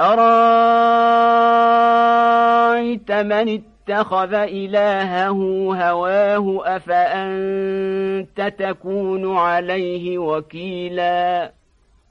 أرأيت من اتخذ إلهه هواه أفأنت تكون عليه وكيلاً